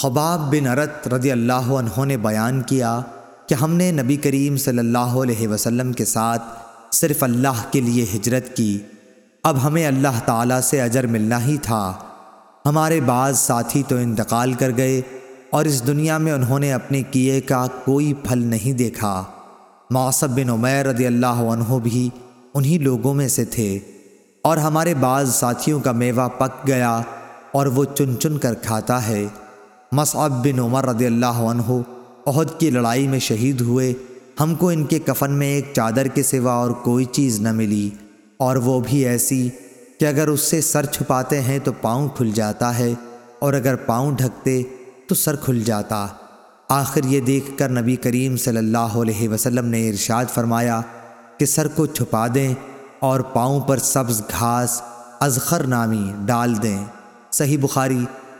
خباب بن عرت رضی اللہ عنہ نے بیان کیا کہ ہم نے نبی کریم صلی اللہ علیہ وسلم کے ساتھ صرف اللہ کے لیے ہجرت کی۔ اب ہمیں اللہ تعالیٰ سے اجر ملنا ہی تھا۔ ہمارے بعض ساتھی تو انتقال کر گئے اور اس دنیا میں انہوں نے اپنے کیے کا کوئی پھل نہیں دیکھا۔ معصب بن عمیر رضی اللہ عنہ بھی انہی لوگوں میں سے تھے اور ہمارے بعض ساتھیوں کا میوہ پک گیا اور وہ چن چن کر کھاتا ہے۔ مصعب بن عمر رضی اللہ عنہ عہد کی لڑائی میں شہید ہوئے۔ ہم کو ان کے کفن میں ایک چادر کے سوا اور کوئی چیز نہ ملی۔ اور وہ بھی ایسی کہ اگر اس سے سر چھپاتے ہیں تو پاؤں کھل جاتا ہے، اور اگر پاؤں ڈھکتے تو سر کھل جاتا۔ آخر یہ دیکھ کر نبی کریم صلی اللہ علیہ وسلم نے ارشاد فرمایا کہ سر کو چھپا دیں اور پاؤں پر سبز گھاس، ازخر نامی ڈال دیں۔ صحیح بخاری